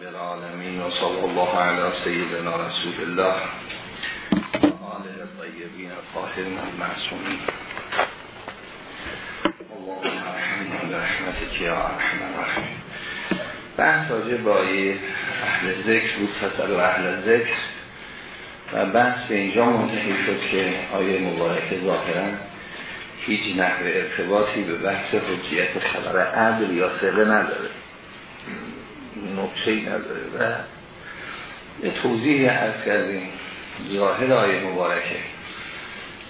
رب العالمین و صلی الله علی سیدنا رسول الله آله الطیبین الطاهرین المعصومین. اللهم ارحمنا برحمتك یا ارحم الراحمین. بحث راجع با اهل ذکر بود فصل و اهل ذکر. و بحث به اینجا منتهی شد که آیه مبارکه ظاهرا هیچ نحو ارتباطی به بحث حجیت خبر عدل یا سقه نداره. نقشه نداره و یه توضیحی از کردیم. ظاهر آیه مبارکه.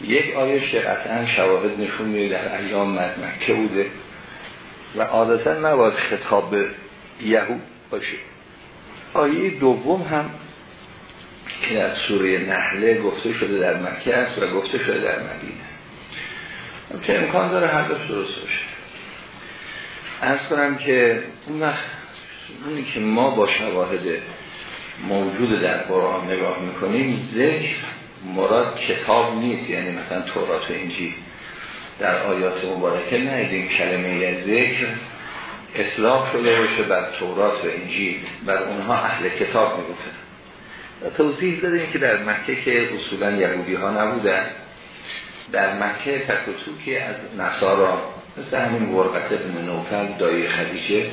یک آیه قطعا شواهد نشون میده در ایام مکه بوده و عادتا نباید خطاب یهود باشه. آیه دوم هم که در سوره نحله گفته شده در مکه است و گفته شده در مدینه. که امکان داره هر درست باشه. از کنم که اون وقت اونی که ما با شواهد موجود در قرآن نگاه می‌کنیم ذکر مراد کتاب نیست. یعنی مثلا تورات و انجیل در آیات مبارکه نیدیم کلمه ذکر اصلاح شده باشه بر تورات و انجیل. بر اونها اهل کتاب می‌گفتن. توضیح دادیم که در مکه که اصولا یهودی ها نبودن در مکه تک که از نصارا مثل همین ورقت ابن نوفل دایی خدیجه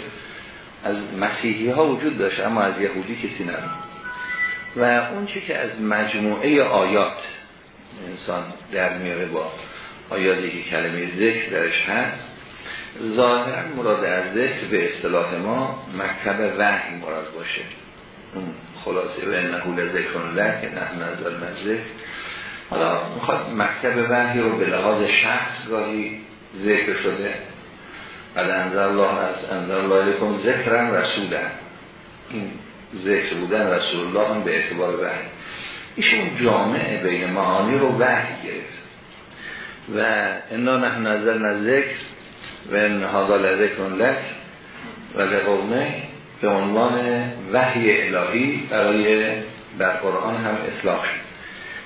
از مسیحی ها وجود داشت اما از یهودی کسی نبود. و اون چی که از مجموعه آیات انسان در میاره با آیاتی که کلمه ذکر درش هست ظاهرا مراد از ذکر به اصطلاح ما مکتب وحی مراد باشه. اون خلاصه به نهول ذکر الله که نه نظر نزد حالا می‌خواد مکتب وحی رو به لحاظ شخص گاهی ذکر شده بعد انزل الله از انزل الله لکن ذکرم رسولن. این ذکر بودن رسول الله هم به اعتبار وحی. ایشون جامعه بین معانی رو وحی گرفت. و انا نحن نزل ذکر و ان هذا لذکر لک و لقومه به عنوان وحی الهی برای در قرآن هم اطلاق شد.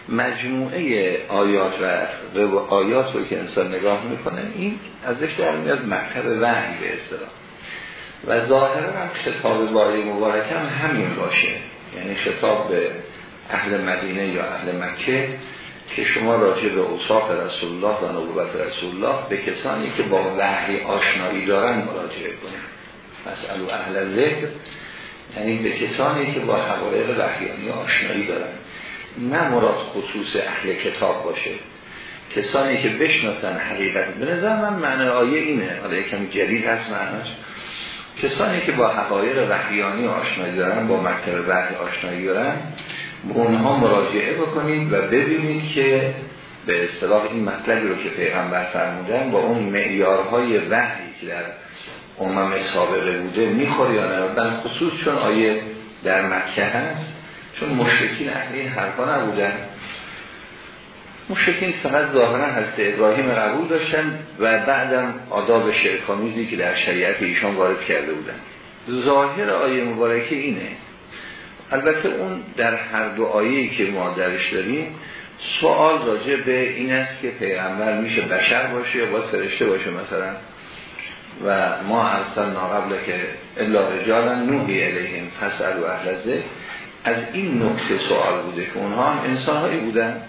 مجموعه آیات و آیات رو که انسان نگاه می‌کنه این ازش در میاد مکتب وحی به اصطلاح. و ظاهرا هم خطاب باری مبارک هم همین باشه. یعنی خطاب به اهل مدینه یا اهل مکه که شما راجع به اوصاف رسول الله و نبوت رسول الله به کسانی که با وحی آشنایی دارن مراجعه کنید. مسئلو اهل ذکر یعنی به کسانی که با حقایق وحیانی آشنایی دارن. نه مراد خصوص اهل کتاب باشه. کسانی که بشناسن حقیقت به نظر من معنی آیه اینه حالا یکم جدید هست معنیش. کسانی که با حقایق وحیانی آشنایی دارن با مکتب وحی آشنایی دارن به اونها مراجعه بکنید و ببینید که به اصطلاح این مطلبی رو که پیغمبر فرمودن با اون معیارهای وحی که در امم سابقه بوده می‌خوره یا نه. خصوص چون آیه در مکه هست. چون مشرکین اهل این حرفا نبودن. مشرکین فقط ظاهرا حضرت ابراهیم قبول داشتن و بعدم آداب شرکامیزی که در شریعت ایشان وارد کرده بودن. ظاهر آیه مبارکه اینه. البته اون در هر دو آیه‌ای که ما درش داریم سوال راجع به این است که پیغمبر میشه بشر باشه یا باید فرشته باشه مثلا. و ما ارسل ناقبل که الا رجالا نوحی الیهم فسأل و اهل از این نکته سوال بوده که اونها هم انسان هایی بودن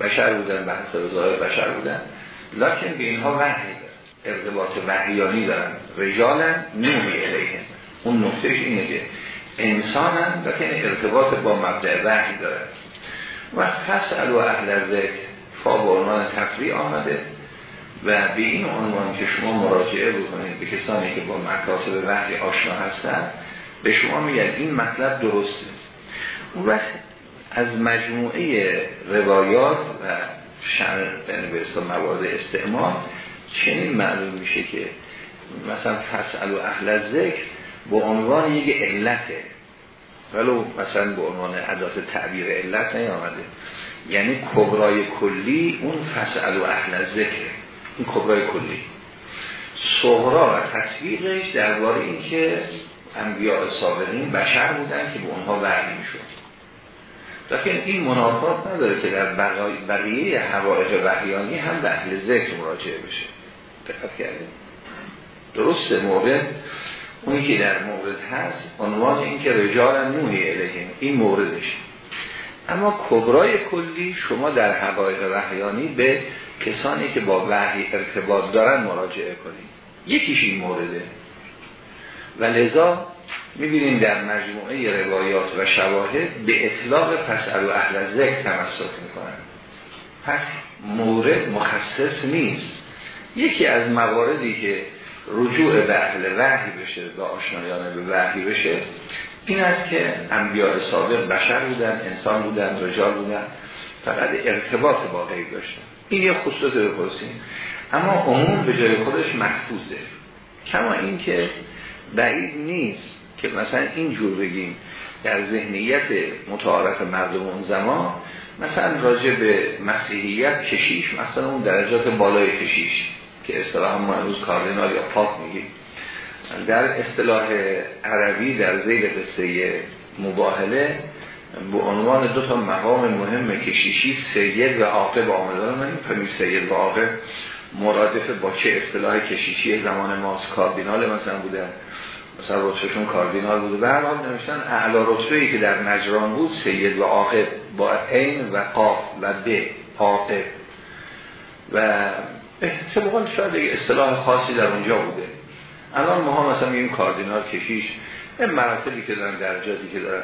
بشر بودن به حسب ظاهر بشر بودن. لکن به اینها وحی ارتباط وحیانی دارن. رجالا نوحی الیهم اون نکتهش اینه که انسان هم لکن ارتباط با مبدع وحی دارن. و فسأل و اهل ذکر فا به عنوان تفریع آمده. و به این عنوان که شما مراجعه بکنید به کسانی که با مکاتب وحی آشنا هستن به شما میگن این مطلب درسته. اون وقت از مجموعه روایات و شعر به موارد استعمال چنین معلوم میشه که مثلا فسأل و اهل ذکر به عنوان یک علته. ولو مثلا به عنوان عدات تعبیر علت نیامده. یعنی کبرای کلی اون فسأل و اهل ذکر این کبرای کلی. صغرا و تصویرش درباره این که انبیاء سابقین بشر بودن که به اونها وحی می‌شد. لیکن این منافات نداره که در بقیه حوائج وحیانی هم به اهل ذکر مراجعه بشه. دقت کردیم درسته موقع اونی که در مورد هست عنوان این که رجال نوحی الهیم این موردش. اما کبرای کلی شما در حقایق وحیانی به کسانی که با وحی ارتباط دارن مراجعه کنید. یکیش این مورده. و لذا می‌بینیم در مجموعه روایات و شواهد به اطلاق پس و اهل ذکر تمسک می‌کنن. پس مورد مخصص نیست. یکی از مواردی که رجوع به اهل وحی بشه به آشنایان به وحی بشه این است که انبیاء سابق بشر بودن انسان بودن رجال بودن فقط ارتباط با داشتن. این یه خصوص بپرسیم. اما عموم به جای خودش محفوظه. کما اینکه بعید نیست. که مثلا اینجور بگیم در ذهنیت متعارف مردم اون زمان مثلا راجع به مسیحیت کشیش مثلا اون درجات بالای کشیش که اصطلاح ما امروز کاردینال یا پاپ میگیم. در اصطلاح عربی در زیر قصه مباهله به عنوان دو تا مقام مهم کشیشی سید و عاقب آمده من این سید و عاقب مرادف با چه اصطلاح کشیشی زمان ماست؟ کاردینال مثلا بوده. مثلا رتبهشون کاردینال بوده. به هر حال نوشتن اعلا رتبه که در نجران بود سید و عاقب با عین و قاف و ب عاقب و احتمال شاید اصطلاح خاصی در اونجا بوده. الان ما ها مثلا میگیم کاردینال کشیش این مراتبی که دارن درجاتی که دارن.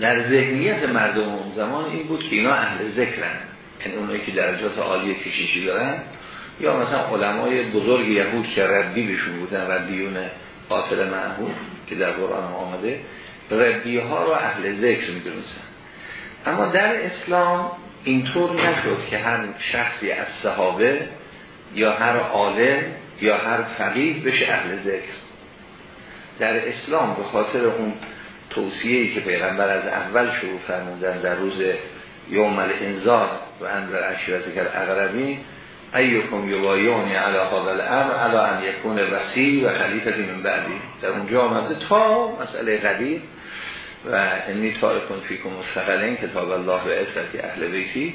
در ذهنیت مردم اون زمان این بود که اینا اهل ذکرن. یعنی اونایی که درجات عالی کشیشی دارن یا مثلا علمای بزرگ یهود که ربی بشون بودن ربیون قاتل معهود که در قرآن آمده ربی ها رو اهل ذکر می‌دونستن. اما در اسلام اینطور نشد که هر شخصی از صحابه یا هر عالم یا هر فقیه بشه اهل ذکر. در اسلام به خاطر اون توصیه‌ای که پیغمبر از اول شروع فرمودن در روز یوم الانذار و اندر عشیرت کل اقربی ایکم یوایونی علی هذا الامر علی ان یکون وسیع و خلیفه من بعدی. در اونجا آمده تا مسئله قدیم و انی تارکون فیکم مستقلین کتاب الله و عزت اهل بیتی.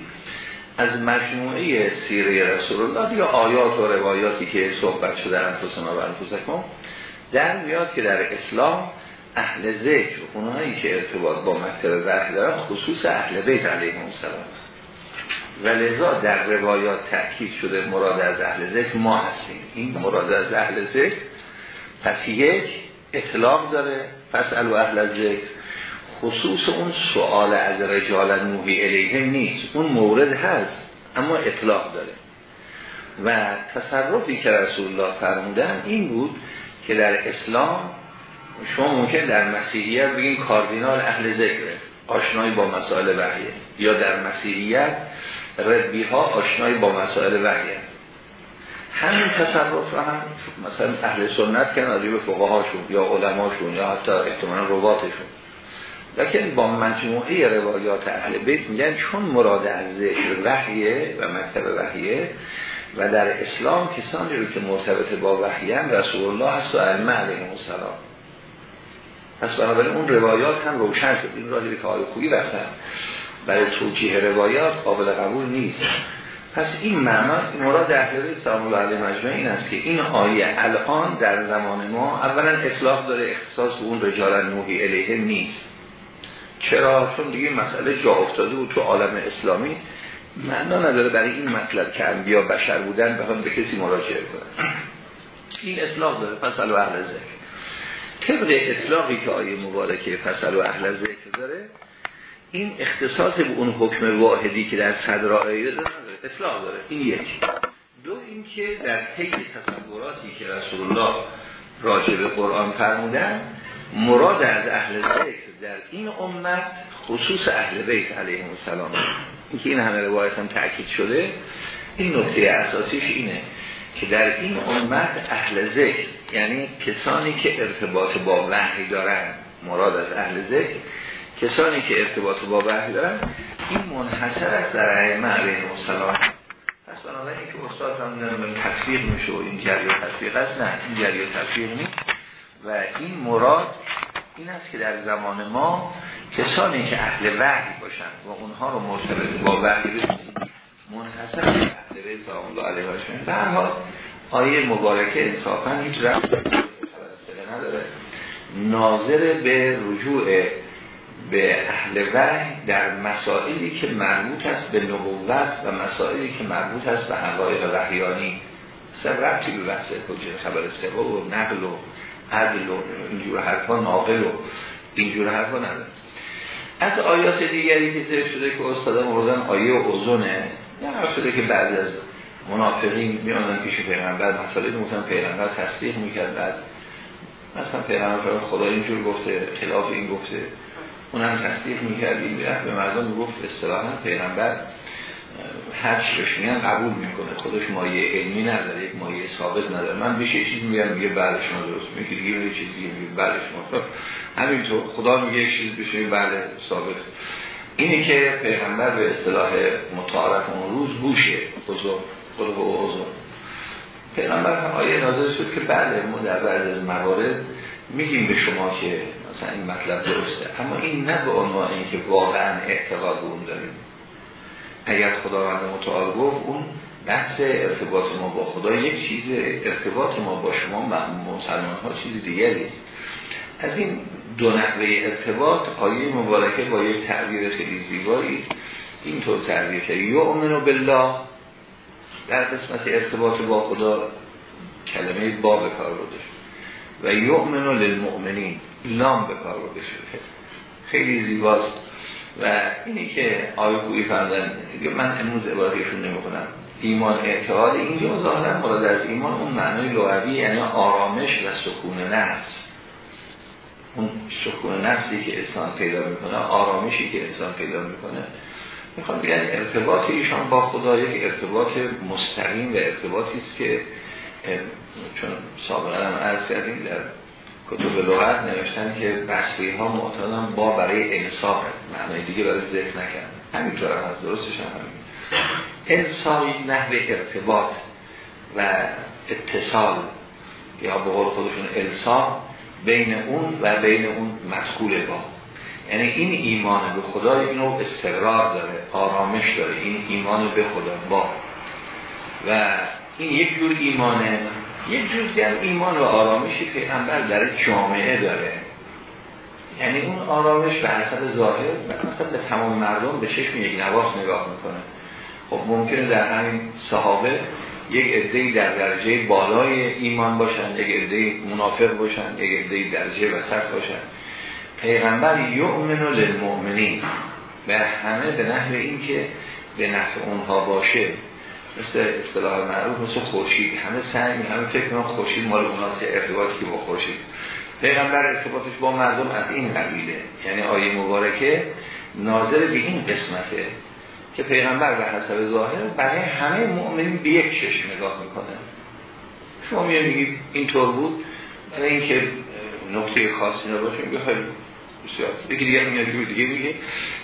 از مجموعه سیره رسول الله یا آیات و روایاتی که صحبت شده انفسنا و انفسکم در میاد که در اسلام اهل ذکر اونهایی که ارتباط با مکتب وحی دارن خصوص اهل بیت علیهم السلام. و لذا در روایات تأکید شده مراد از اهل ذکر ما هستیم. این مراد از اهل ذکر پس یک اطلاق داره پس الو اهل ذکر خصوص اون سوال از رجال نوحی الیه نیست. اون مورد هست اما اطلاق داره. و تصرفی که رسول الله فرمودن این بود که در اسلام شما ممکن در مسیحیت بگین کاردینال اهل ذکره آشنایی با مسائل وحیه یا در مسیحیت ربی ها آشنایی با مسائل وحیه همین تصرف رو هم مثلا اهل سنت کن از به فقهاشون یا علماشون یا حتی احتمالا رواتشون لیکن با مجموعه روایات اهل بیت میگن چون مراد از ذکر وحیه و مکتب وحیه و در اسلام کسانی رو که مرتبط با وحیان رسول الله هست و علمه علیه السلام. پس بنابراین اون روایات هم روشن شد. این راهی که آقای خویی رفتن برای توجیه روایات قابل قبول نیست. پس این معنا مراد اهل بیت سلام الله این است که این آیه الان در زمان ما اولا اطلاق داره اختصاص به اون رجال نوحی الیه نیست. چرا؟ چون دیگه مسئله جا افتاده بود تو عالم اسلامی. معنا نداره برای این مطلب که انبیا بشر بودن بخوام به کسی مراجعه کنن. این اطلاق داره. پس اهل ذکر. طبق اطلاقی که آیه مبارکه فصل و اهل ذکر داره این اختصاص به اون حکم واحدی که در صدر آیه داره اطلاق داره این یک دو اینکه در طی تصوراتی که رسول الله راجع به قرآن فرمودن مراد از اهل ذکر در این امت خصوص اهل بیت علیه السلام. اینکه این همه روایت هم تأکید شده این نکته اساسیش اینه که در این امت اهل ذکر یعنی کسانی که ارتباط با وحی دارن مراد از اهل ذکر کسانی که ارتباط با وحی دارن این منحصر است در ائمه علیه السلام. پس بنابراین که استاد هم من تصویر میشه و این جریان تصویر است نه این جریان تصویر نیست. و این مراد این است که در زمان ما کسانی که اهل وحی باشن و اونها رو مرتبط با وحی بسید منحصر اهل بیت سلام الله علیه و به حال آیه مبارکه انصافا هیچ رفت نداره. ناظر به رجوع به اهل وحی در مسائلی که مربوط است به نبوت و مسائلی که مربوط است به حقایق وحیانی. مثلا ربطی به بحث حجت خبر سبا و نقل و عدل و اینجور حرفا ناقل و اینجور حرفا نداره. از آیات دیگری که ذکر شده که استادا مردن آیه اوزونه یا هر شده که بعد از منافقین میانن پیش پیغمبر مسئله مثلا پیغمبر تصدیق می‌کرد بعد. مثلا پیغمبر خدا اینجور گفته خلاف این گفته. اونم تصدیق می‌کرد این به مردم می‌گفت اصطلاحا پیغمبر هر چی میگن قبول می‌کنه. خودش مایه علمی نداره یک مایه ثابت نداره. من بشه چیز میگم میگه بله شما درست میگه دیگه یه چیز دیگه میگه بله شما همینطور خدا میگه یک چیز بشه بله ثابت. اینی که پیغمبر به اصطلاح متعارف اون روز بزرگ خود به پیغمبر آیه نازل شد که بله ما در بعض از موارد میگیم به شما که مثلا این مطلب درسته. اما این نه به عنوان اینکه واقعا اعتقاد اون داریم. اگر خداوند متعال گفت اون بحث ارتباط ما با خدا یک چیز ارتباط ما با شما مسلمان ها چیز دیگری است. از این دو نحوه ارتباط آیه مبارکه با یک تعبیر خیلی زیبایی اینطور تعبیر کرد. یؤمن بالله. در قسمت ارتباط با خدا کلمه با به کار بوده و یؤمن للمؤمنین. لام به کار بوده خیلی زیباست. و اینی که آیه خویی فرمودن که من امروز عبارتشون نمی کنم ایمان اعتقاد اینجا ظاهرا مراد از ایمان اون معنای لغوی یعنی آرامش و سکون نفس. اون سکون نفسی که انسان پیدا می‌کنه آرامشی که انسان پیدا می‌کنه می‌خوام بگن ارتباط ایشان با خدا یک ارتباط مستقیم و ارتباطی است که چون سابقا هم عرض کردیم در کتب لغت نوشتن که بصری ها معتادن با برای انصاف معنی دیگه برای ذکر نکرد. همینطور هم از درستش هم همین انصاف ارتباط و اتصال یا به قول خودشون انصاف بین اون و بین اون مسئول با. یعنی این ایمان به خدا نوع استقرار داره آرامش داره این ایمان به خدا با. و این یک جور ایمانه. یک جور هم ایمان و آرامشی پیغمبر در جامعه داره. یعنی اون آرامش به حسب ظاهر مثلا به تمام مردم به چشم یک نواخ نگاه می‌کنه. خب ممکنه در همین صحابه یک عده‌ای در درجه بالای ایمان باشن یک عده‌ای منافق باشن یک عده‌ای درجه وسط باشن. پیغمبر یؤمن للمؤمنین. به همه به نحو این که به نفع اونها باشه. مثل اصطلاح معروف مثل خورشید. همه سعی همه فکر کنم خورشید مال اوناست ارتباطی که با خورشید. پیغمبر ارتباطش با مردم از این قبیله. یعنی آیه مبارکه ناظر به این قسمته که پیغمبر به حسب ظاهر برای همه مؤمنین به یک چشم نگاه می‌کنه. شما میگید اینطور بود. برای اینکه نقطه خاصی نباشه میگه بسیار یکی دیگه میاد جور دیگه میگه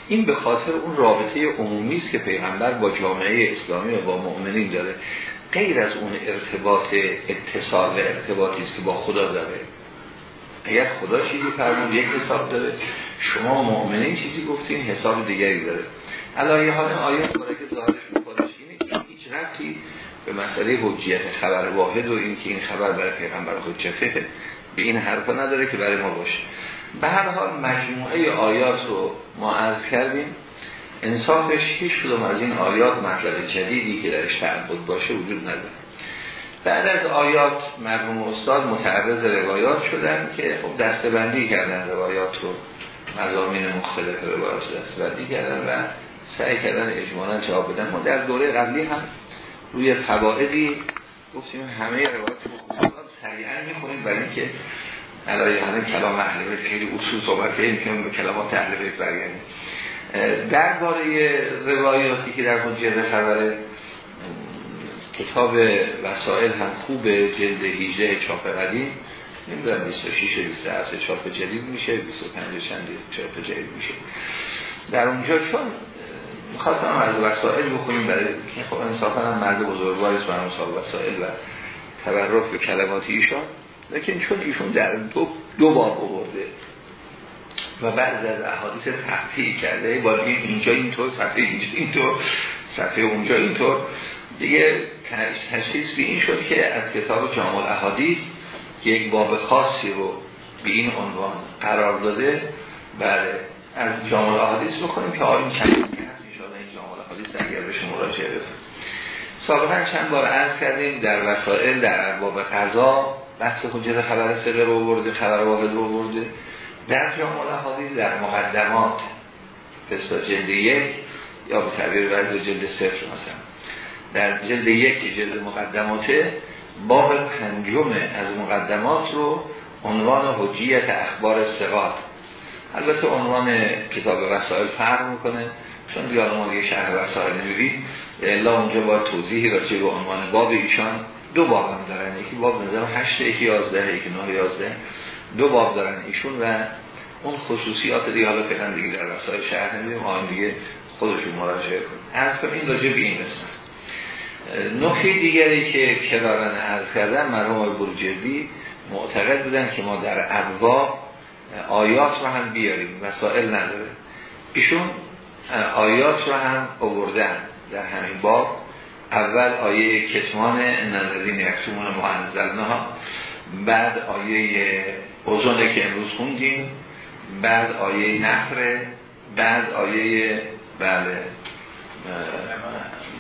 این به خاطر اون رابطه عمومی است که پیغمبر با جامعه اسلامی و با مؤمنین داره. غیر از اون ارتباط اتصال و ارتباطی است که با خدا داره. اگر خدا چیزی فرمود یک حساب داره. شما مؤمنین چیزی گفتین حساب دیگری داره. علایه حال آیه که ظاهرش مفادش اینه هیچ رفتی به مسئله حجیت خبر واحد و اینکه این خبر برای پیغمبر حجته به این حرفا نداره که برای ما باشه. به هر حال مجموعه آیات رو ما عرض کردیم. انصافش هیچ کدوم از این آیات مطلب جدیدی که درش تعبد باشه وجود نداره. بعد از آیات مرحوم استاد متعرض روایات شدن که خب دستبندی کردن روایات رو مزامین مختلف روایات رو دستبندی کردن و سعی کردن اجمالا جواب بدن. ما در دوره قبلی هم روی فوائدی گفتیم همه روایات رو سریعا می‌خونیم برای اینکه علایه همه کلام اهل بیت خیلی اصول صحبت کنیم که به کلامات اهل بیت برگردیم درباره روایاتی که در حجیت خبر کتاب وسائل هم خوب جلد 18 چاپ قدیم. نمی‌دونم 26 27 چاپ جدید میشه 25 چند چاپ جدید میشه. در اونجا چون می‌خواستم از وسائل بخونیم برای که خب انصافا هم مرد بزرگواری است و وسائل و تبرک به کلمات ایشان. لیکن چون ایشون در دو, دو باب آورده و بعض از احادیث تحقیق کرده با اینجا اینطور صفحه اینجا اینطور صفحه اونجا اینطور دیگه تشخیص به این شد که از کتاب جامع احادیث یک باب خاصی رو به این عنوان قرار داده. بله از جامع احادیث بکنیم که آقای چند هست. این جامع اگر بهش مراجعه بکنیم سابقا چند بار عرض کردیم در وسائل در باب قضا بحث حجت خبر سره رو برده خبر واحد رو برده. در جامع احادیث در مقدمات پستا جلد یک یا به تعبیر بعض جلد صفر مثلا. در جلد یک جلد مقدماته باب پنجم از مقدمات رو عنوان حجیت اخبار سقاط البته عنوان کتاب وسائل فرق می‌کنه چون دیگه ما دیگه شهر وسائل نمیدیم الا اونجا با توضیحی راجع به عنوان باب ایشان دو باب هم دارن یکی باب نظام هشت یکی یازده یکی نه یازده. دو باب دارن ایشون و اون خصوصیات دیگه حالا دیگه در وسائل شهر نمیدیم آن دیگه خودشون مراجعه کن از کنم این راجع به این نکته دیگری که کرارن عرض کردن مرحوم بروجردی معتقد بودن که ما در ابواب آیات رو هم بیاریم مسائل نداره. ایشون آیات رو هم آوردن در همین باب. اول آیه کتمان نظرین یکسومون ها بعد آیه اوزونه که امروز خوندیم. بعد آیه نفره بعد آیه بله.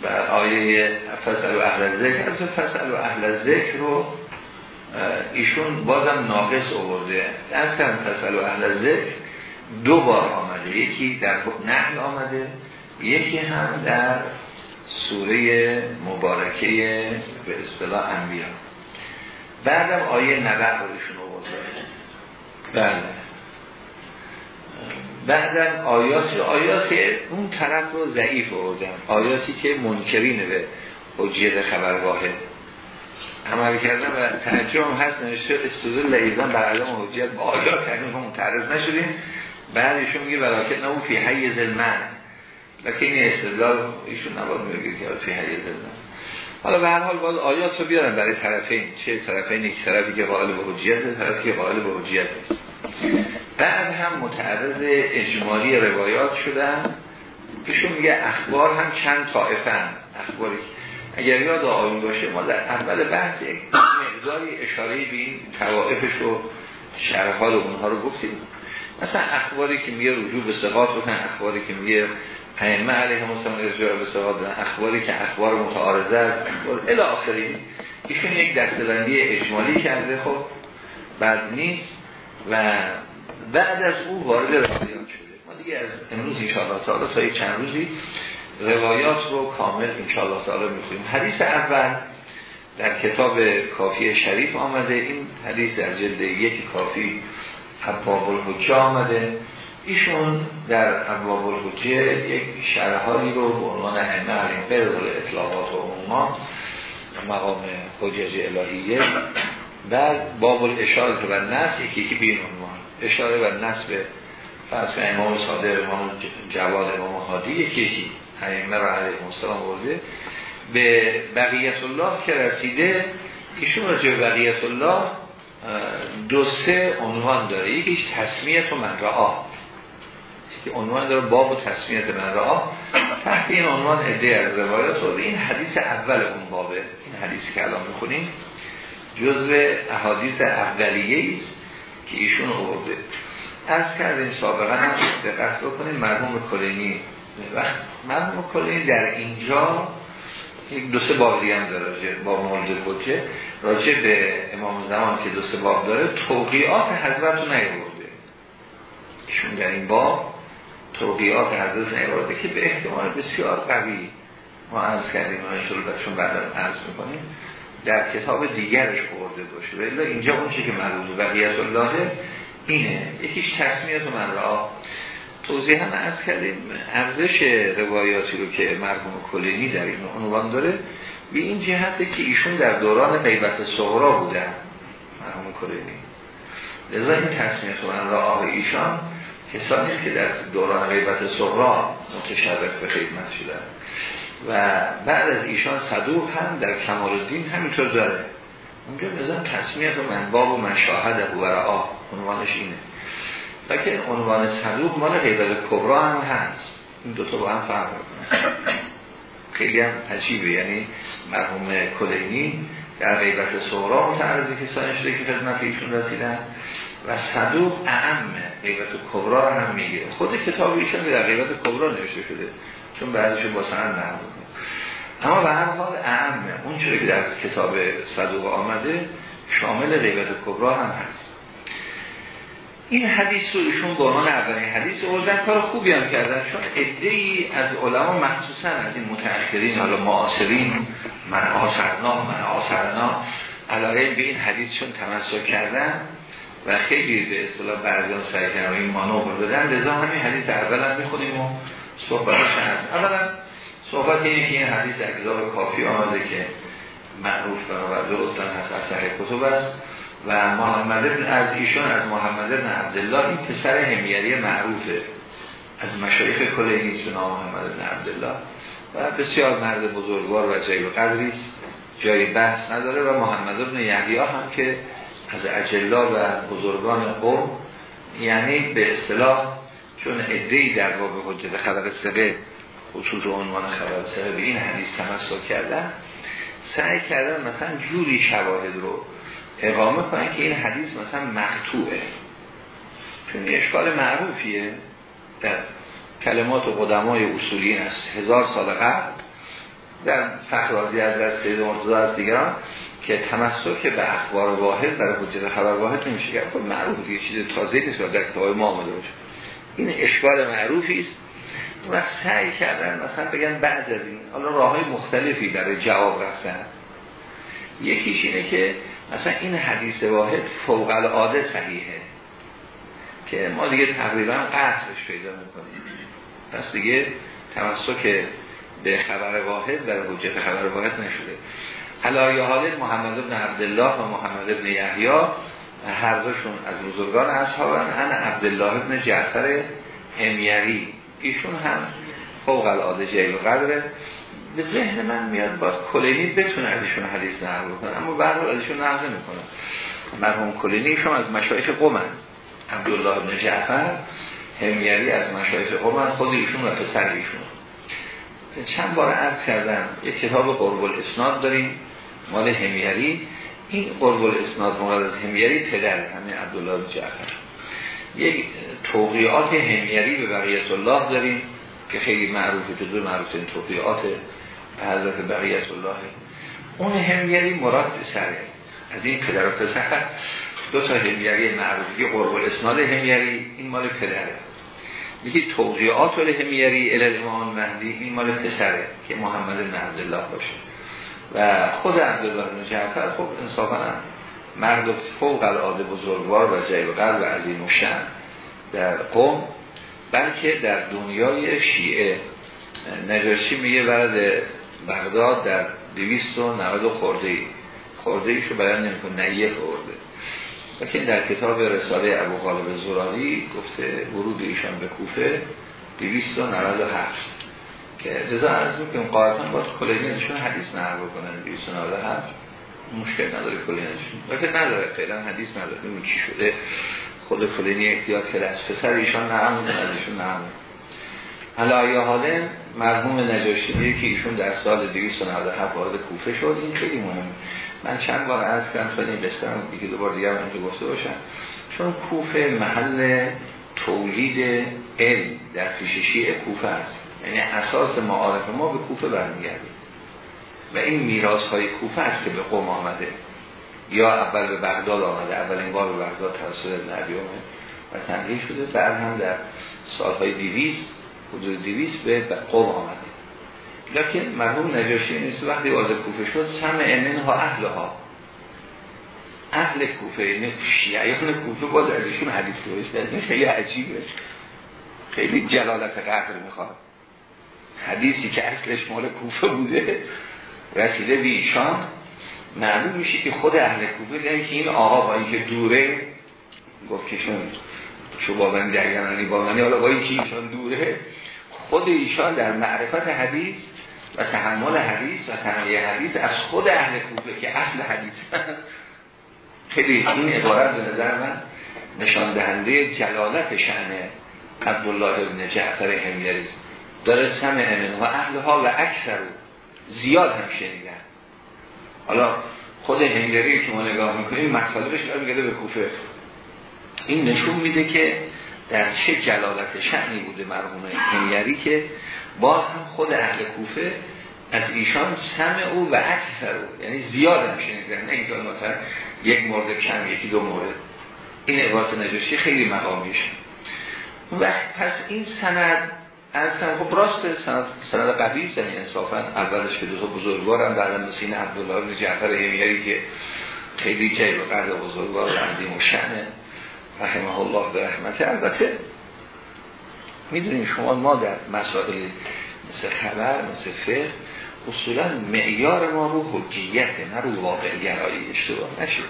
و آیه فصل و اهل ذکر از فصل و اهل ذکر رو ایشون بازم ناقص آورده. از فصل و اهل ذکر دو بار آمده. یکی در نحل آمده یکی هم در سوره مبارکه به اصطلاح انبیا. بعدم آیه نبع رو ایشون بله. بعدم آیات آیات اون طرف رو ضعیف آوردن. آیاتی که منکرین به حجیت خبر واحد عمل کردن و تنجم هست نوشته استودل لیزان بر عدم حجیت. با آیات کنیم هم تعرض نشدیم. بعدشون میگه ولاکت نبو فی حیز المن لکن این استدلال ایشون نباد میگه که فی حیز المن حالا به هر حال باز آیات رو بیارن برای طرفین. چه طرفین؟ یک طرفی که قائل به حجیت طرفی که قائل به حجیت است. بعد هم متعرض اجمالی روایات شدن. ایشون میگه اخبار هم چند طائفه اخباری اگر یاد آقایون باشه ما در اول بحث یک مقداری اشاره به این توائفش و شرحال اونها رو گفتیم. مثلا اخباری که میگه رجوع به ثقات بکن اخباری که میگه ائمه علیه مسلم ارجاع به ثقات اخباری که اخبار متعارضه است. اخبار الی آخرین ایشون یک دستبندی اجمالی کرده خب. بعد نیست. و بعد از او وارد روایات شده. ما دیگه از امروز انشاءالله تعالی تا چند روزی روایات رو کامل انشاءالله تعالی می‌خونیم. حدیث اول در کتاب کافی شریف آمده. این حدیث در جلد یک کافی حباب الحجه آمده. ایشون در ابواب الحجه یک شرحالی رو به عنوان همه علیم قدر اطلاقات و عموما مقام حجج الهیه بعد باب الاشاره و نس یکی که بین عنوان. اشاره و نس به امام صادق امام جواد امام حادی یکی ائمه را علیه السلام برده به بقیت الله که رسیده ایشون راجع به بقیت الله دو سه عنوان داره. یکیش تصمیت و من که عنوان داره باب و تصمیت من رعا تحت این عنوان عده از روایات و این حدیث اول اون بابه. این حدیثی که الان می‌خونیم. جزء احادیث اولیه است که ایشون آورده. از کردیم سابقا هم دقت بکنیم. مرحوم کلینی. وقت مرحوم کلینی در اینجا یک دو سه باب هم داره. با مورد بوده راجع به امام زمان که دو سه باب داره توقیات حضرت رو نیورده ایشون در این باب توقیات حضرت نیورده که به احتمال بسیار قوی ما عرض کردیم و بعد عرض می‌کنیم در کتاب دیگرش خورده باشه. ولی اینجا اون که مربوط بقیت الله اینه. یکیش تصمیت و من را توضیح هم از کردیم ارزش روایاتی رو که مرحوم کلینی در این عنوان داره به این جهته که ایشون در دوران غیبت صغرا بودن مرحوم کلینی. لذا این تصمیت و من را ایشان کسانی که در دوران غیبت صغرا متشرف به خدمت شدن. و بعد از ایشان صدوق هم در کمال الدین همینطور داره. اونجا نظام تصمیت و منباب و منشاهد و رعا عنوانش اینه. لیکن عنوان صدوق مال غیبت کبرا هم هست. این دوتا با هم فرق کنه خیلی هم عجیبه. یعنی مرحوم کلینی در غیبت سورا متعرضی کسانی شده که خدمت ایشون رسیدن. و صدوق اعمه. غیبت کبرا رو هم میگه. خود کتاب ایشون در غیبت کبرا نوشته شده چون بعضیشون با سند نقل اما به هر حال اعمه. اون چیزی که در کتاب صدوق آمده شامل غیبت کبرا هم هست. این حدیث رو ایشون به عنوان اولین حدیث اردن کار خوبی هم کردن چون ادهی از علما مخصوصا از این متأخرین حالا معاصرین من آسرنا من آسرنا علاقه به این حدیثشون تمسک کردن و خیلی به اصطلاح بعضیان سعی کردن این مانور بدن لذا همین حدیث اول هم می‌خونیم و صحبتش هست. اولا صحبت اینه که این حدیث در کتاب کافی آمده که معروف و درستن هست از صحیح کتب است. و محمد بن از ایشان از محمد بن عبدالله این پسر همیری معروفه. از مشایخ کلینی نام محمد بن عبدالله. و بسیار مرد بزرگوار و جای قدری است. جای بحث نداره. و محمد بن یحیی هم که از اجلا و بزرگان قوم یعنی به اصطلاح چون ادهی در باب حجت خبر سقه خصوص عنوان خبر سقه به این حدیث تمسک کردن سعی کردن مثلا جوری شواهد رو اقامه کنن که این حدیث مثلا مقتوعه چون اشکال معروفیه در کلمات و قدمای اصولین است. هزار سال قبل در فخرازی از سید مرتضی از دیگران که تمسک به اخبار واحد برای حجت خبر واحد نمیشه کرد خب معروف دیگه چیز تازه نیست در کتاب ما آمده باشه. این اشکال معروفی است. و سعی کردن مثلا بگن بعد از این حالا راه های مختلفی برای جواب رفتن. یکیش اینه که مثلا این حدیث واحد فوق العاده صحیحه. که ما دیگه تقریبا قطعش پیدا می‌کنیم. پس دیگه تمسک به خبر واحد برای حجت خبر واحد نشده. علایه حال محمد بن عبدالله و محمد بن یحیی هر دوشون از بزرگان اصحابن. انا عبدالله بن جعفر همیری ایشون هم فوق العاده جیل و قدره به ذهن من میاد با کلینی بتونه ازشون حدیث نقل بکنه اما به حال ازشون نقل نمی‌کنه. مرحوم کلینی ایشون از مشایخ قومن عبدالله بن جعفر همیری از مشایخ قومن خود ایشون و پسر ایشون. چند بار عرض کردم یک کتاب قرب الاسناد داریم. مال همیری این قرب الاسناد مراد از همیری پدر همین عبدالله جعفر. یک توقیات همیری به بقیت الله داریم که خیلی معروفه جزو معروف این توقیات حضرت بقیت الله. اون همیری مراد سره از این پدر و پسر. دو تا همیری معروف. یه قرب الاسناد همیری این مال پدره. یکی توقیات همیری الالمان مهدی این مال پسره که محمد بن عبدالله باشه. و خود عبدالله بن جعفر خب انصافا مرد فوق العاده بزرگوار و جای قلب و عظیم و شن در قوم بلکه در دنیای شیعه. نجاشی میگه ولد بغداد در 290 خورده ای خورده ایشو بیان نمی‌کنه نیه خورده. لیکن در کتاب رساله ابو غالب زراری گفته ورود ایشان به کوفه 297 که رضا عرض رو قاعدتان اون قاعدتا باید حدیث نهر بکنن. دیویس آده هفت مشکل نداره کلینزشون لیکن نداره فعلا حدیث نداره. اون چی شده. خود کلینی احتیاط که از پسر ایشان نهمون ازشون نهمون حالا یا حاله مرحوم نجاشی میگه که ایشون در سال 297 وارد کوفه شد. این خیلی مهمه. من چند بار عرض کردم خیلی این قصه دیگه دوبار دیگه هم اونجا گفته باشم. چون کوفه محل تولید علم در پیششی کوفه است. یعنی اساس معارف ما به کوفه برمیگرده. و این میراث های کوفه است که به قوم آمده. یا اول به بغداد آمده اولین بار به بغداد توسط ابن و تنقیل شده بعد هم در سالهای دیویست حدود دیویست به قوم آمده. لیکن مرحوم نجاشی نیست وقتی واضح کوفه شد سمع منها اهلها. اهل کوفه یعنی شیعیان کوفه باز ازشون حدیث این خیلی عجیبه. خیلی جلالت قدر می‌خواد. حدیثی که اصلش مال کوفه بوده رسیده به ایشان معلوم میشه که خود اهل کوفه یعنی که این آقا با اینکه دوره گفت که با من جریانانی با منی حالا با اینکه ایشان دوره خود ایشان در معرفت حدیث و تحمل حدیث و تنقیه حدیث از خود اهل کوفه که اصل حدیث خیلی این عبارت به نظر من نشان دهنده جلالت شأن عبدالله ابن جعفر همیری داره سمع و اهلها و اکثر زیاد هم شنیدن. حالا خود هنگری که ما نگاه می‌کنیم مطالبش برمیگرده به کوفه. این نشون میده که در چه جلالت شعنی بوده مرحوم هنگری که باز هم خود اهل کوفه از ایشان سمع او و اکثر او. یعنی زیاد هم شنیدن. نه مثلا یک مورد کم یکی دو مورد. این عبارت نجاشی خیلی مقامیش و پس این سند از خب راست سند, قوی یعنی انصافا اولش که دو بزرگوارم بعدا مثل این عبدالله بن جعفر همیری که خیلی جای و قدر بزرگوار و عظیم و شنه رحمه الله به رحمته. البته می‌دونید شما ما در مسائل مثل خبر مثل فقه اصولا معیار ما رو حجیته نه رو واقع گرایی اشتباه نشید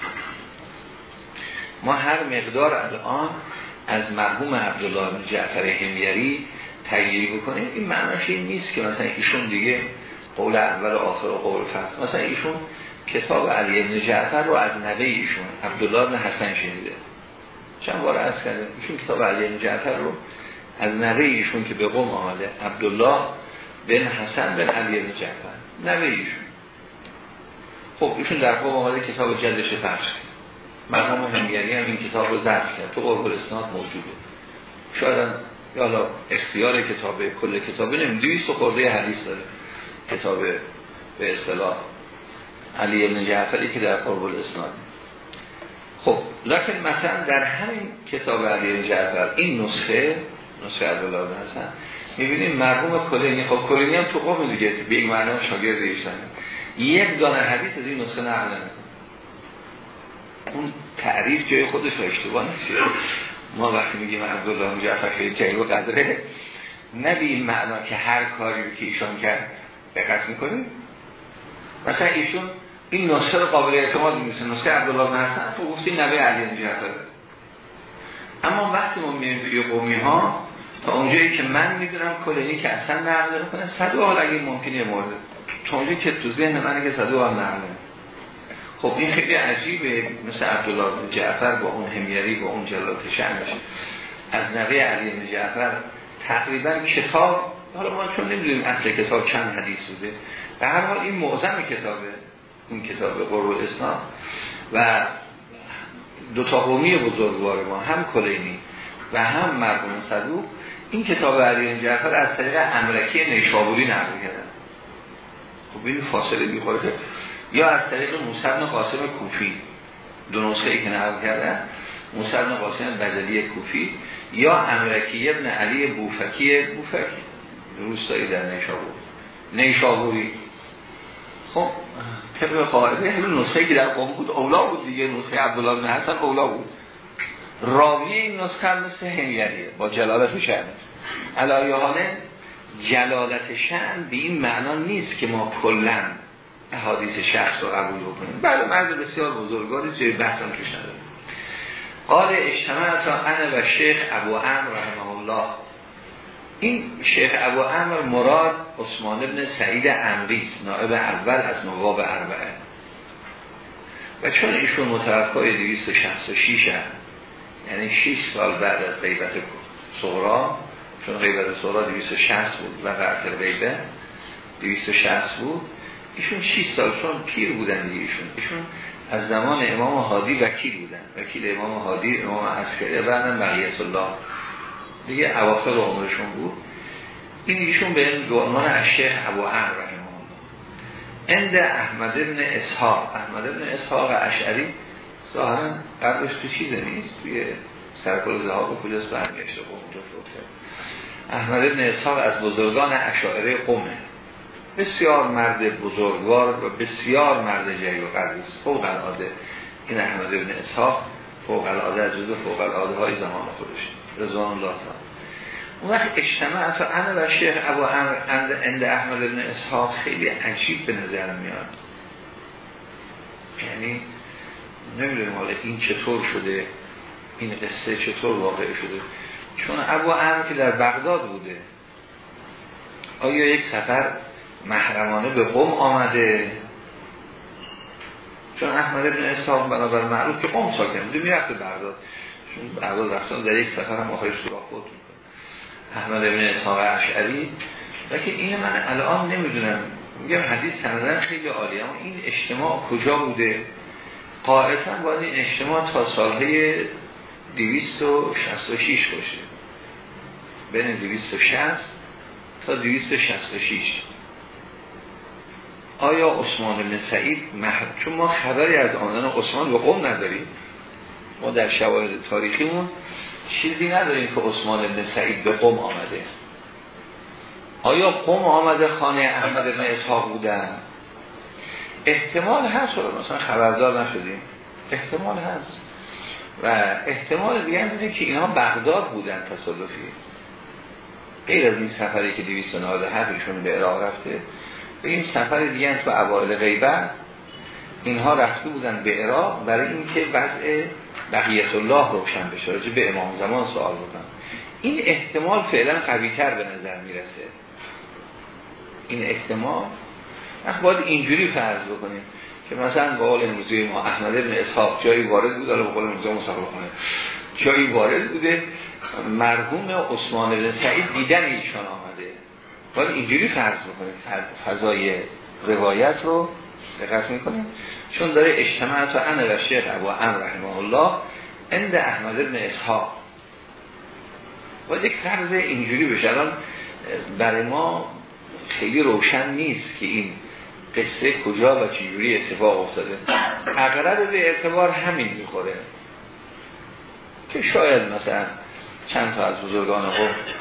ما هر مقدار الان از مرحوم عبدالله جعفر همیری تغییری بکنیم این معناش این نیست که مثلا ایشون دیگه قول اول و آخر و قول فصل. مثلا ایشون کتاب علی بن جعفر رو از نوه ایشون عبدالله بن حسن شنیده. چند بار از کرده ایشون کتاب علی بن جعفر رو از نوه ایشون که به قوم آمده عبدالله بن حسن بن علی بن جعفر. نوه ایشون. خب ایشون در قوم آمده کتاب جدش فرش مرحوم همیری هم این کتاب رو ضبط کرد. تو قرب الاسناد موجوده. شاید یا حالا اختیار کتاب کل کتابه نمیم. دویست خورده حدیث داره. کتاب به اصطلاح علی ابن جعفری که در قرب الاسناد خب لکن مثلا در همین کتاب علی ابن جعفر این نسخه نسخه عبدالله بن حسن می‌بینیم مرحوم کلینی. خب کلینی هم تو قوم دیگه به یک معنی شاگرد ایشان. یک دانه حدیث از این نسخه نقل اون تعریف جای خودش اشتباه نشه ما وقتی میگیم عبدالله جعفر خیلی جایی و قدره نه این معنا که هر کاری که ایشان کرد دقت می‌کنیم مثلا ایشون این نسخه رو قابل اعتماد میشه نسخه عبدالله بن تو گفتی نبی علی جعفر. اما وقتی ما میگیم توی قومی ها تا اونجایی که من می‌دونم کلینی که اصلا نقل کنه صدو حال اگه ممکنه مورد تا اونجایی که تو ذهن منه که صدو حال نقل خب این خیلی عجیبه مثل عبدالله جعفر با اون همیری با اون جلالت شأنش از نوه علی بن جعفر تقریبا کتاب حالا ما چون نمی‌دونیم اصل کتاب چند حدیث بوده به هر حال این معظم کتابه این کتاب قرب اسلام و دو تا قومی بزرگوار ما هم کلینی و هم مرحوم صدوق این کتاب علی بن جعفر از طریق امرکی نیشابوری نقل کردن. خب این فاصله می‌خوره یا از طریق موسی قاسم کوفی. دو نسخه ای که نقل کردن موسی قاسم بدلی کوفی یا امرکی ابن علی بوفکی بوفکی روستایی در نیشابور. نیشابوری. خب طبق قاعده همین نسخه که در قوم بود اولا بود دیگه نسخه عبدالله بن حسن اولا بود. راوی این نسخه مثل همیریه با جلالت شأن. علایه حاله جلالت شأن به این معنا نیست که ما کلن احادیث شخص رو قبول بکنیم. بله مرد بسیار بزرگاری جای بحث هم توش نداره قال اجتماع تا انا و شیخ ابو عمر رحمه الله. این شیخ ابو عمر مراد عثمان ابن سعید امریس نائب اول از نواب اربعه. و چون ایشون متوفای 266 هم یعنی 6 سال بعد از غیبت صغرا چون غیبت صغرا 260 بود و قتل غیبه 260 بود ایشون 6 سال چون پیر بودن ایشون. ایشون از زمان امام هادی وکیل بودن. وکیل امام هادی امام عسکری بعدم بقیت الله. دیگه اواخر عمرشون بود. این ایشون به عنوان الشیخ ابو عمر الله. اند احمد ابن اسحاق. احمد ابن اسحاق اشعری ظاهرا قبلش تو چیزه نیست؟ توی سرکل زهاب کجاست؟ برگشته قوم احمد ابن اسحاق از بزرگان اشاعره قومه. بسیار مرد بزرگوار و بسیار مرد جایی و قدیس فوق العاده این احمد ابن اسحاق فوق العاده از جزو فوق العاده های زمان خودش. رضوان الله تعالی. اون وقت اجتماع تا انا و شیخ ابو اند احمد ابن اسحاق خیلی عجیب به نظر میاد. یعنی نمی‌دونم حالا این چطور شده این قصه چطور واقع شده. چون ابو عمر که در بغداد بوده آیا یک سفر محرمانه به قم آمده. چون احمد ابن اسحاق بنابر معروف که قم ساکن بوده می‌رفت به بغداد. چون بغداد رفتن در یک سفر هم آخرش سراغ خود احمد ابن اسحاق اشعری. لیکن این من الان نمی‌دونم. میگم حدیث سندن خیلی عالی اما این اجتماع کجا بوده؟ قاعدتا باید این اجتماع تا سالهای 266 باشه. بین 260 تا 266 آیا عثمان بن سعید محب چون ما خبری از آنان عثمان به قوم نداریم ما در شواهد تاریخیمون چیزی نداریم که عثمان بن سعید به قوم آمده. آیا قوم آمده خانه احمد بن اسحاق بودن؟ احتمال هست مثلا خبردار نشدیم. احتمال هست. و احتمال دیگه بوده که اینها بغداد بودن تصادفی. غیر از این سفری که 297 ایشون به عراق رفته به این سفر دیگه تو اوائل غیبت. اینها رفته بودن به عراق برای اینکه وضع بقیت الله روشن بشه. راجع به امام زمان سوال بکنن این احتمال فعلا قوی تر به نظر می‌رسه. این احتمال؟ باید اینجوری فرض بکنیم که مثلا با قول امروزی ما احمد بن اسحاق جایی وارد بود با قول امروزی مصابه کنه. جایی وارد بوده مرحوم عثمان بن سعید دیدن ایشان آمده باید اینجوری فرض بکنیم فضای روایت رو دقت می‌کنیم چون داره اجتماعات و انه و شیخ ابو امر رحمه الله اند احمد بن اسحاق. باید یک فرض اینجوری بشه. الان برای ما خیلی روشن نیست که این قصه کجا و چجوری اتفاق افتاده. اقرب به اعتبار همین می‌خوره. که شاید مثلا چند تا از بزرگان خود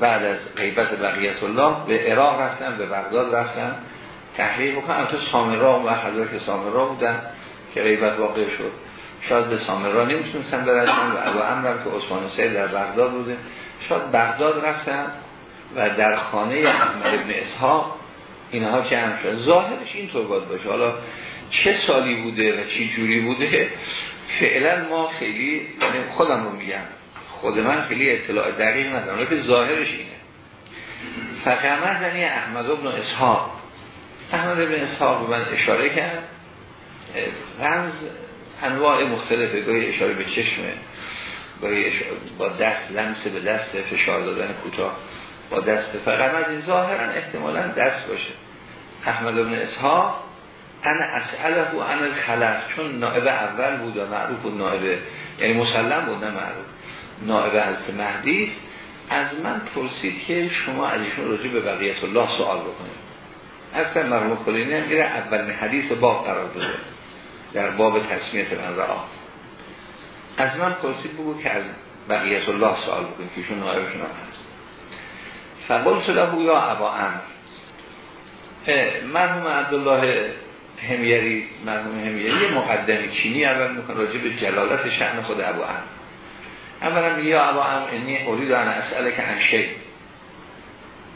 بعد از غیبت بقیت الله به عراق رفتن به بغداد رفتن تحقیق بکنن. تو سامرا و حضرت سامرا بودن که غیبت واقع شد. شاید به سامرا نمی‌تونستن برسن و ابو امرم که عثمان سید در بغداد بوده. شاید بغداد رفتن و در خانه احمد ابن اسحاق اینها جمع شد. ظاهرش اینطور باید باشه. حالا چه سالی بوده و چی جوری بوده؟ فعلا ما خیلی یعنی خودم رو میگم خود من خیلی اطلاع دقیق ندارم که ظاهرش اینه. زنی احمد ابن اسحاق. احمد ابن اسحاق من اشاره کرد. رمز انواع مختلفه گاهی اشاره به چشمه گاهی با دست لمس به دست فشار دادن کوتاه با دست. فقط این ظاهرا احتمالا دست باشه. احمد بن اسحاق انا اسئله و انا الخلق چون نائب اول بود و معروف بود نائب یعنی مسلم بود نه معروف. نائب حضرت مهدی از من پرسید که شما از ایشون راجع به بقیت الله سوال بکنید. اصلا مرحوم کلینی هم میره اول حدیث باب قرار داده. در باب تصمیت من را از من پرسید بگو که از بقیت الله سوال بکنید که ایشون نائبشون هست. فقل له یا ابا امر مرحوم عبدالله همیری مرحوم همیری مقدم چینی اول می‌کنه راجع به جلالت شأن خود ابو امر اولا یا ابا امر انی اولید ان اسئله که انشی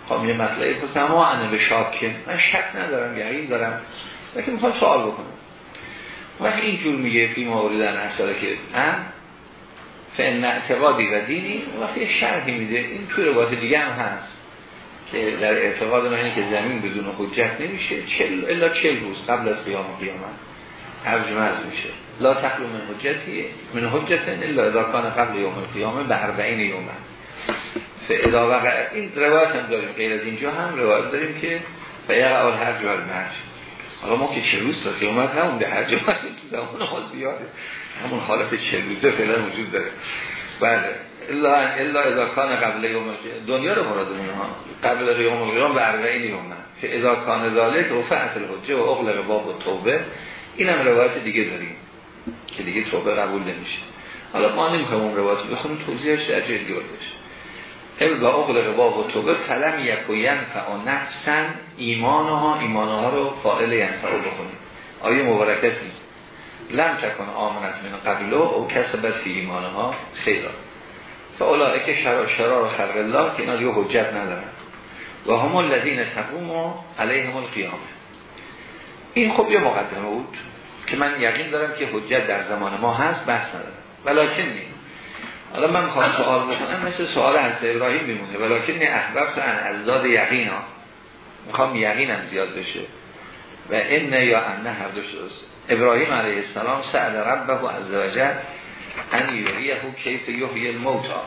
خب یه مطلعی پسیم ما انه به که؟ من شک ندارم یقین دارم. لیکن می‌خوام سوال بکنم. وقتی اینجور میگه فی ما اولید ان اسئله که هم فان اعتقادی و دینی وقتی شرحی میده این توی روایت دیگه هم هست که در اعتقاد من که زمین بدون حجت نمیشه. چل الا چل روز قبل از قیام قیامت. ترجمه میشه. لا تخلو من حجتی من حجت الا اذا قبل یوم قیامه به اربعین یوم فاذا وقع این روایت هم داریم. غیر از اینجا هم روایت داریم که فیقع اول هر جوال مرج حالا ما که چه روز تا قیامت نمونده هر جا تو زمان حال بیاره همون حالت چه روزه فعلا وجود داره. بله. الا الا اذا کان قبل یوم دنیا رو مراد اونها قبل یوم القیامه به اربعین یوم که اذا کان ذالک رفعت الحجه و اغلق باب و توبه اینم روایت دیگه داریم که دیگه توبه قبول نمیشه. حالا ما نمی‌خوایم اون روایت بخونیم توضیحش در دیگه بشه ال با اغلق باب و توبه فلم یک و ینفع و نفسن ایمانها ایمانها رو فائل ینفع بخونیم. آیه مبارکتی. لم تکن آمنت من قبل و کسبت فی ایمانها خیرا. که شرار شرار خلق الله که اینا دیگه حجت ندارن. و هم الذین تقوم علیهم القیامه. این خب یه مقدمه بود که من یقین دارم که حجت در زمان ما هست بحث ندارم. ولیکن نیم. حالا من می‌خوام سوال بکنم مثل سوال از ابراهیم میمونه. ولیکن نی احباب ان ازداد یقین ها می‌خوام یقینم زیاد بشه. و این یا انه هر دو ابراهیم علیه السلام سعد ربه و عزوجل ان یحیه کیف یحیی الموتا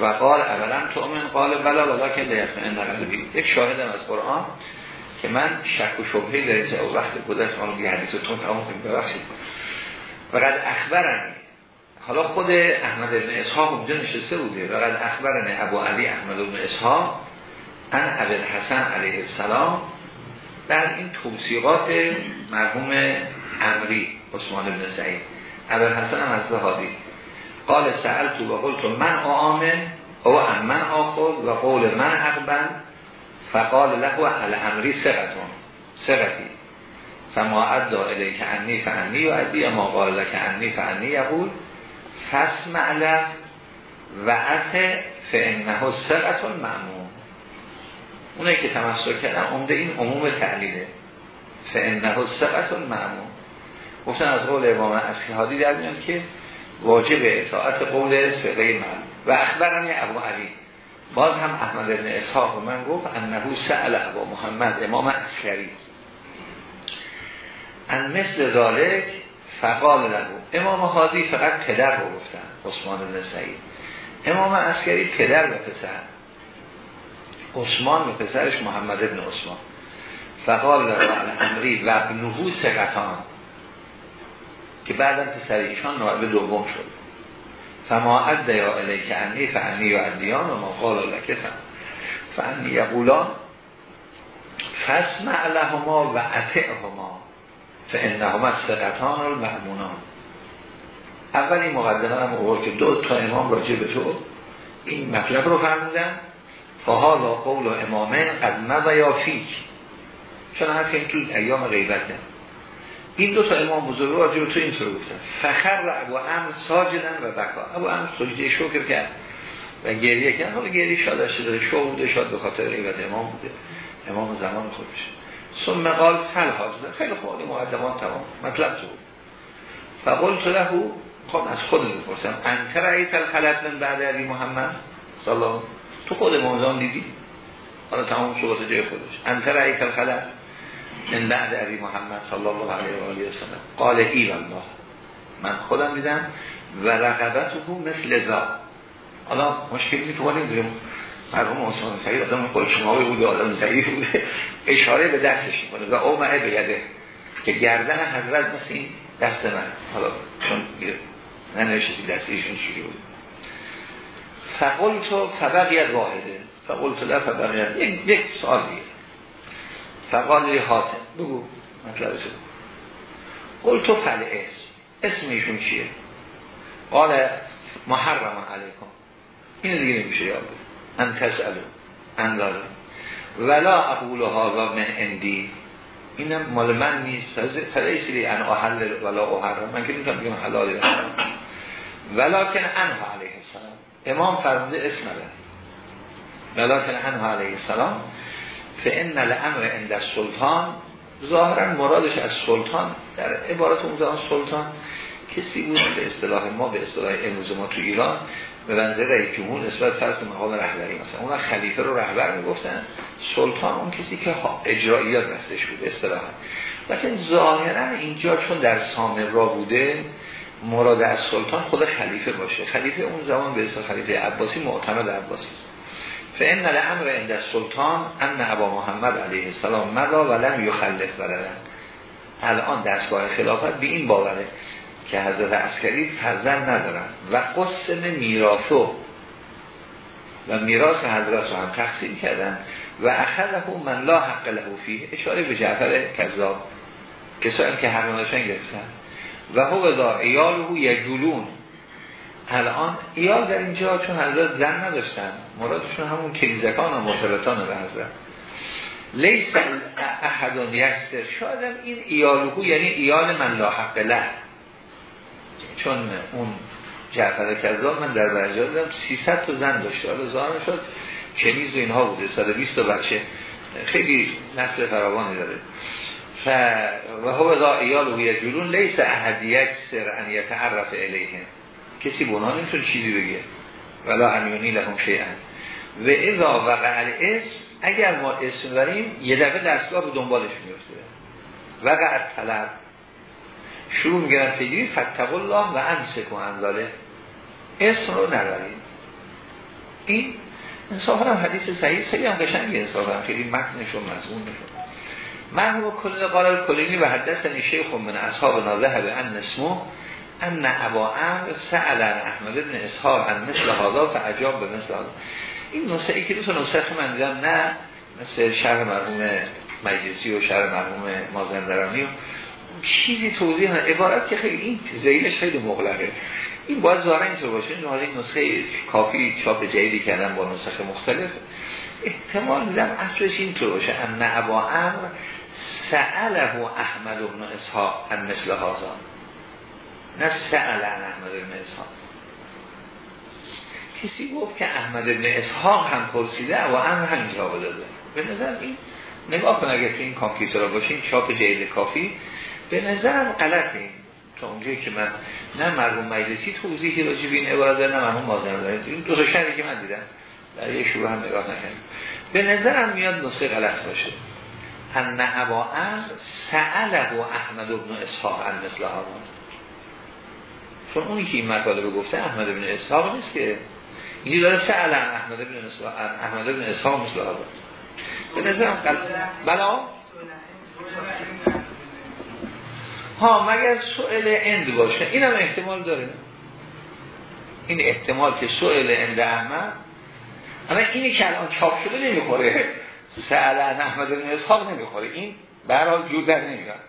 و قال اولا تو قال بلا ولا که لیتمئن قلبی. یک شاهدم از قرآن. که من شک و شبهه در اینجا وقت گذشت آن دیگه حدیث تون تمام کنیم. ببخشید. وقد اخبرنی حالا خود احمد بن اسحاق اونجا نشسته بوده. وقد اخبرنی ابو علی احمد بن اسحاق ان ابو حسن علیه السلام در این توصیقات مرحوم امری عثمان بن سعید. ابو حسن هم از هادی قال سأل تو و قلت من آمن او من آخذ و قول من اقبل. فقال له الامری سقتون سقتی فما ادعا الیک انی فانی و ادی ما قال لك انی فانی یقول فسمع له و ات فانه سقتون معمون اونایی که تمسک کردن عمده این عموم تعلیله فانه سقتون معمون گفتن از قول امام اصحادی در که واجب اطاعت قول سقه من و اخبرنی ابو علی. باز هم احمد بن اسحاق من گفت انه سأل ابو محمد امام اسکری ان مثل ذالک فقال له امام حادی فقط پدر رو گفتن عثمان بن سعید. امام اسکری پدر و پسر. عثمان و پسرش محمد بن عثمان. فقال له امری و ابنهو سقطان که بعدا پسر ایشان دوم شد. فما عد یا الیک انی فعنی و عدیان و ما قال لک فعنی یقولان فسمع لهما و اطعهما فانهما سقطان المعمونان اولی مقدمه هم اوور که دو تا امام راجع به تو این مطلب رو فرمودن فهالا قول و امامه قدمه و یا فیک. چون هست که این تو ایام غیبته این دو تا امام بزرگ به تو اینطور گفتن. فخر ابو امر ساجدن و بکا ابو امر سجده شکر کرد. و گریه کرد. حالا گریه شاد شده شو بوده شاد به خاطر غیبت امام بوده. امام زمان خودش ثم قال سل حاضر. خیلی خوب مقدمات تمام. مطلب تو. فقلت له خب از خود می‌پرسم. انت رأیت الخلط من بعد علی محمد صلی تو خود موضوع دیدی؟ حالا تمام شد جای خودش. انت رأیت الخلط من بعد علی محمد صلی الله علیه و آله و سلم. قال ای الله. من خودم دیدم و او مثل ذا حالا مشکلی که ما نمی‌دونیم مرحوم عثمان سعید آدم قلچماوی بوده آدم ضعیف بوده. اشاره به دستش می‌کنه و او معه بیده که گردن حضرت مثل این دست من. حالا چون ننوشتی دست ایشون چوری بوده فقلتو فبقیت واحده فقلتو لا فبقیت یک سال دیگه فقال لی حاتم بگو. مطلب شد. قل تو فل اسم اسم ایشون چیه؟ قال محرم علیکم. این دیگه نمیشه یاد ان تسالو انداره ولا اقول هذا من اندی اینم مال من نیست. فلیس لی ان احل ولا احرم. من که نمی‌تونم بگم حلال ولکن انها علیه السلام. امام فرموده اسم ولکن انها علیه السلام. فان الامر عند السلطان ظاهرا مرادش از سلطان در عبارت اون زمان سلطان کسی بود به اصطلاح ما به اصطلاح امروز ما تو ایران به منظر رئیس جمهور نسبت فرض مقام رهبری مثلا. اون خلیفه رو رهبر می‌گفتن سلطان اون کسی که اجراییات دستش بود اصطلاحا. لیکن ظاهرا اینجا چون در سامرا بوده مراد از سلطان خود خلیفه باشه. خلیفه اون زمان به اصطلاح خلیفه عباسی معتمد عباسی است. فان الامر عند السلطان ان ابا محمد علیه السلام مدا و لم یخلف ولدن الان دستگاه خلافت به این باوره که حضرت عسکری فرزند ندارن و قسم میراثو و میراث حضرت رو هم تقسیم کردن و اخذه من لا حق له فیه. اشاره به جعفر کذاب. کسایی که حق گرفتن. و هو ذا ایاله یجولون. الان ایال در اینجا چون حضرت زن نداشتن مرادشون همون کنیزکان و مرتبطان به حضرت. لیس احدان یکسر. شاید این ایالوهو یعنی ایال من لا حق له. چون اون جعفر کذاب من در برجا دادم 300 تا زن داشته حالا ظاهر شد کنیز و اینها بوده 120 تا بچه. خیلی نسل فراوانی داره. ف و هو ذا ایال و یجلون لیس احد یکسر ان یتعرف الیهم کسی به اونها نمی‌تونه چیزی بگه. ولا امیونی لهم شیئا و اذا وقع الاسم اگر ما اسم بریم یه دفعه دستگاه رو دنبالش میفته وقع طلب شروع میگرن پیگیری فتق الله و امسک و انزاله اسم رو نبرید. این انصافا هم حدیث صحیح خیلی هم قشنگی انصافا. خیلی متنش و مضمون نشون مرحوم کل قال کلینی و حدثنی شیخ من اصحاب نازه به ان اسمو ان ابا امر سأل احمد بن اسحاق عن مثل هذا فعجاب به مثل هذا. این نسخه ای که دو تا نسخه من دیدم نه مثل شهر مرحوم مجلسی و شهر مرحوم مازندرانی و چیزی توضیح نه عبارت که خیلی این زیلش خیلی مغلقه. این باید ظاهرا اینطور باشه. این نسخه کافی چاپ جدیدی کردن با نسخه مختلف. احتمال میدم اصلش اینطور باشه. ان ابا امر سأله احمد بن اسحاق ان مثل هازان نه سأل احمد بن اسحاق. کسی گفت که احمد بن اسحاق هم پرسیده و امر هم جواب داده. به نظر این نگاه کن اگر تو این کامپیوتر باشین چاپ جدید کافی. به نظرم غلطه این. تا اونجایی که من نه مرحوم مجلسی توضیحی راجع به این عبارت نه مرحوم مازندرانی این دو تا که من دیدم. در یه شروع هم نگاه نکنیم به نظرم میاد نسخه غلط باشه. ان ابا سأله احمد بن اسحاق عن مثل هارون چون اونی که این مطالب گفته احمد بن اسحاق نیست که. اینی داره سأل احمد بن اسحاق احمد بن اسحاق مثل هارون به نظرم قلب بلا ها مگر سؤال اند باشه؟ اینم احتمال داره. این احتمال که سؤال اند احمد. اما اینی که الان چاپ شده نمی‌خوره. سأل احمد بن اسحاق نمی‌خوره. این برحال جور در نمیاد.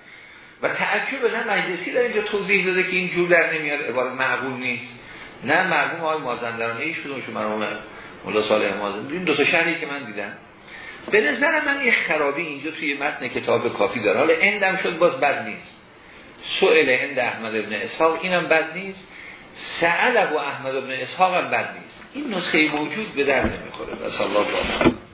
و تعجب نه مجلسی در اینجا توضیح داده که این جور در نمیاد. عبارت معقول نیست. نه مرحوم آقای مازندرانی ایش کدوم شما مرحوم مولا صالح مازندرانی این دو تا شهری که من دیدم. به نظر من یه خرابی اینجا توی متن کتاب کافی داره. حالا اندم شد باز بد نیست. سئل اند احمد ابن اسحاق اینم بد نیست. سعد ابو احمد ابن اسحاق هم بد نیست. این نسخه موجود به در نمی‌خوره. و الله